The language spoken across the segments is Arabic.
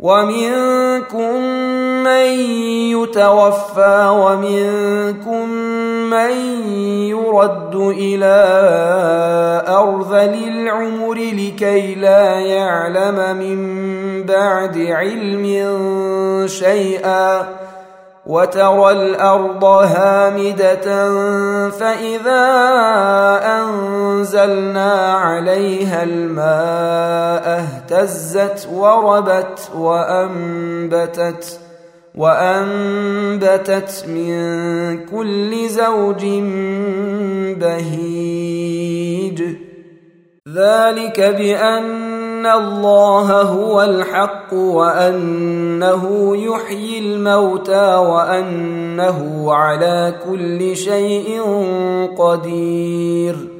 ومنكم من يتوفى ومنكم من يرد إلى ارذل العمر لكي لا يعلم من بعد علم شيئا وترى الأرض هامدة فإذا أنزلنا عليها الماء اهتزت وربت وأنبتت وأنبتت من كل زوج بهيج. ذلك بأن الله هو الحق وأنه يحيي الموتى وأنه على كل شيء قدير.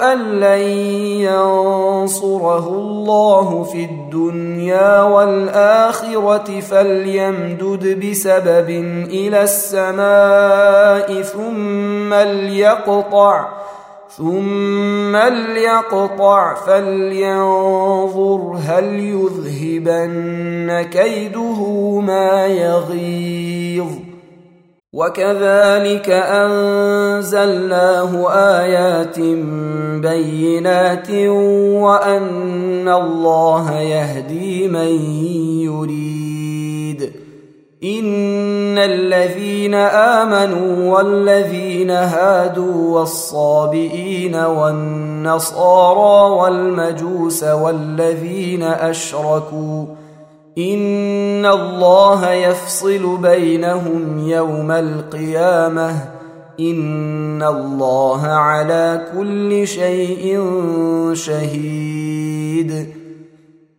أن لن ينصره الله في الدنيا والآخرة فليمدد بسبب إلى السماء ثم ليقطع ثم ليقطع فلينظر هل يذهبن كيده ما يغيظ. وكذلك أنزلناه آيات بينات وأن الله يهدي من يريد. إن الذين آمنوا والذين هادوا والصابئين والنصارى والمجوس والذين أشركوا ان الله يفصل بينهم يوم القيامه ان الله على كل شيء شهيد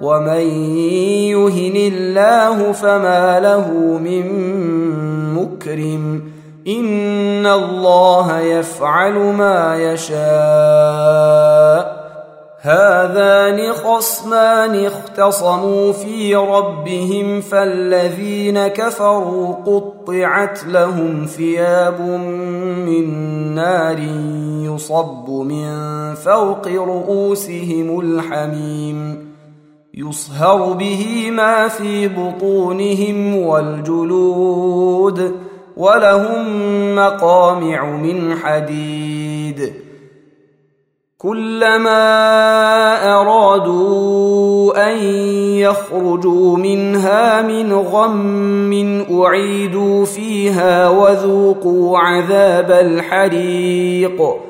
ومن يهن الله فما له من مكرم ان الله يفعل ما يشاء هذان خصمان اختصموا في ربهم فالذين كفروا قطعت لهم ثياب من نار يصب من فوق رؤوسهم الحميم يصهر به ما في بطونهم والجلود ولهم مقامع من حديد. كلما أرادوا أن يخرجوا منها من غم أعيدوا فيها وذوقوا عذاب الحريق.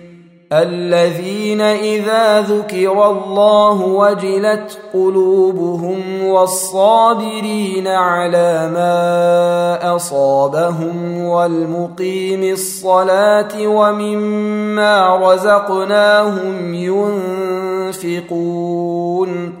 الذين إذا ذكر الله وجلت قلوبهم والصابرين على ما أصابهم والمقيم الصلاة ومما رزقناهم ينفقون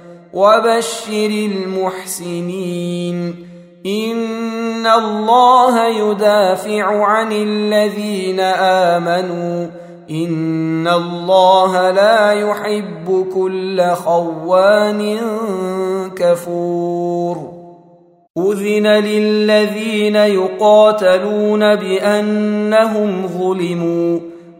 وبشر المحسنين. إن الله يدافع عن الذين آمنوا. إن الله لا يحب كل خوان كفور. أذن للذين يقاتلون بأنهم ظلموا.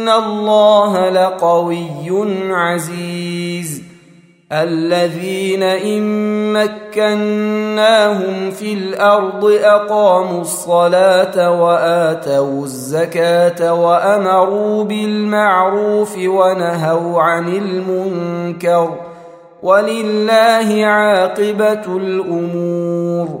ان الله لقوي عزيز الذين ان مكناهم في الأرض اقاموا الصلاه واتوا الزكاه وامروا بالمعروف ونهوا عن المنكر ولله عاقبه الأمور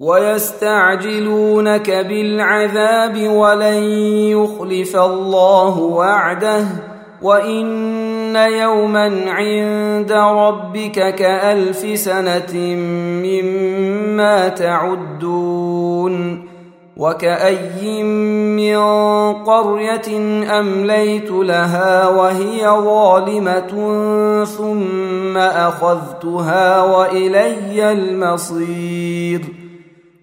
ويستعجلونك بالعذاب ولن يخلف الله وعده وإن يوما عند ربك كألف سنة مما تعدون وكأي من قرية أمليت لها وهي ظالمة ثم أخذتها وإلي المصير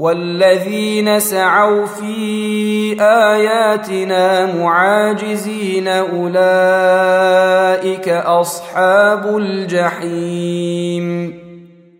والذين سعوا في آياتنا معاجزين أولئك أصحاب الجحيم.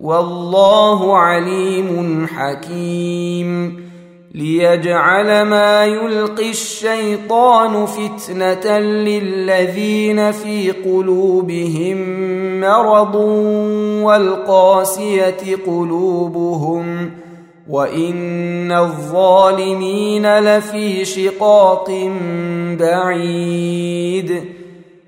والله عليم حكيم. ليجعل ما يلقي الشيطان فتنة للذين في قلوبهم مرض والقاسية قلوبهم. وإن الظالمين لفي شقاق بعيد.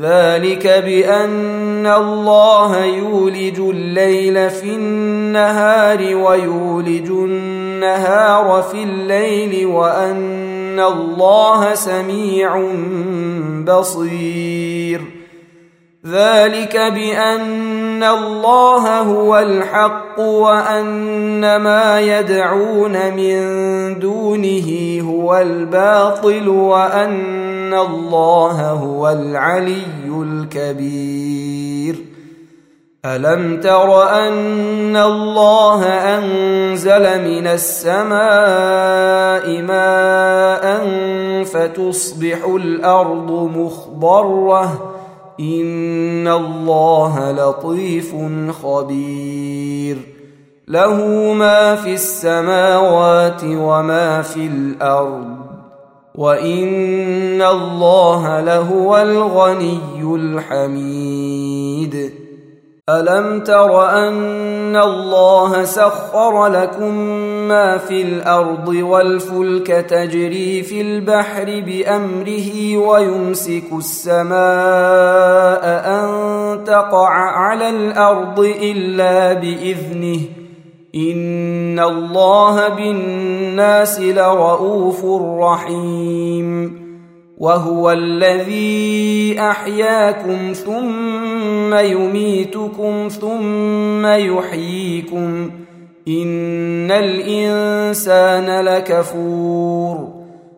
ذلك بأن الله يولج الليل في النهار ويولج النهار في الليل وأن الله سميع بصير. ذلك بأن الله هو الحق وأن ما يدعون من دونه هو الباطل وأن الله هو العلي الكبير الم تر ان الله انزل من السماء ماء فتصبح الأرض مخضره ان الله لطيف خبير له ما في السماوات وما في الأرض وان الله لهو الغني الحميد الم تر ان الله سخر لكم ما في الأرض والفلك تجري في البحر بامره ويمسك السماء ان تقع على الأرض الا باذنه ان الله بالناس لرءوف رحيم وهو الذي احياكم ثم يميتكم ثم يحييكم ان الانسان لكفور